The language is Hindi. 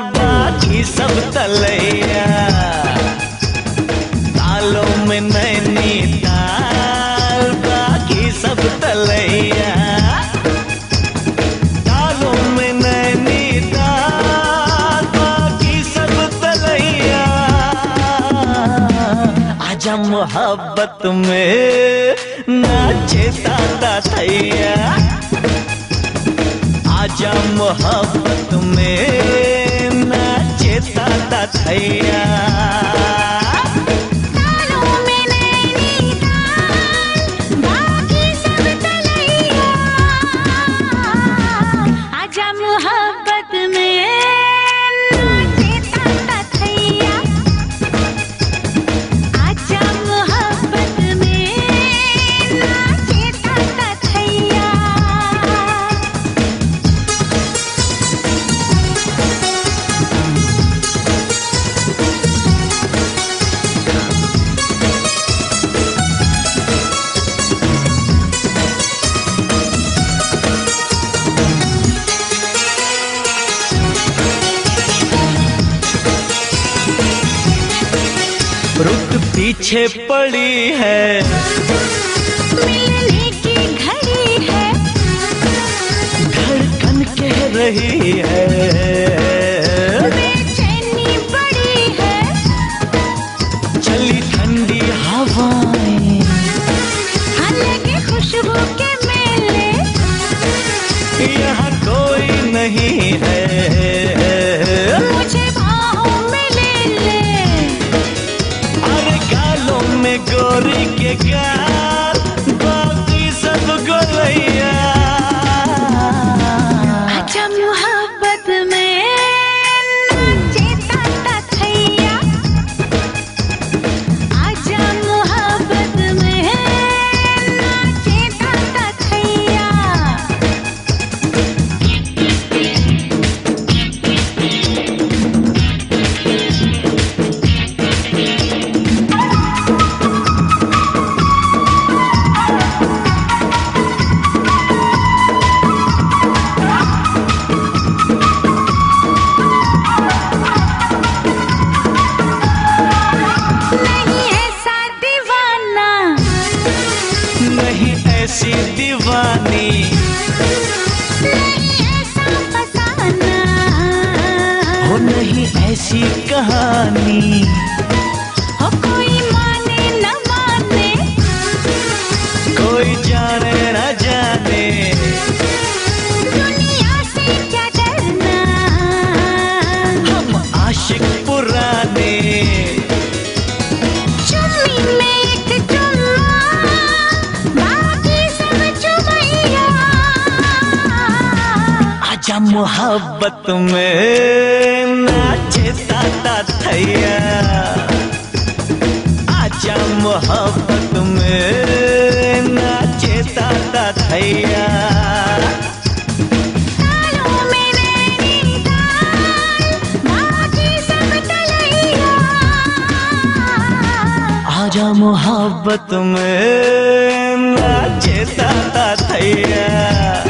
बाकी सब तलैया। तालों में बाकी सब तलैया। तालों में नैनीताल बाकी सब तलैया। मोहब्बत में नाचे ताता थैया। आजा मोहब्बत में नाचे ताता थैया रुत पीछे पड़ी है। मिलने की घड़ी है। धड़कन कह रही है। yeah. नहीं ऐसी दीवानी। नहीं हो नहीं ऐसी कहानी। मोहब्बत में नाचे ताता थैया। आजा मोहब्बत में नाचे ताता थैया। आजा मोहब्बत में नाचे ताता थैया।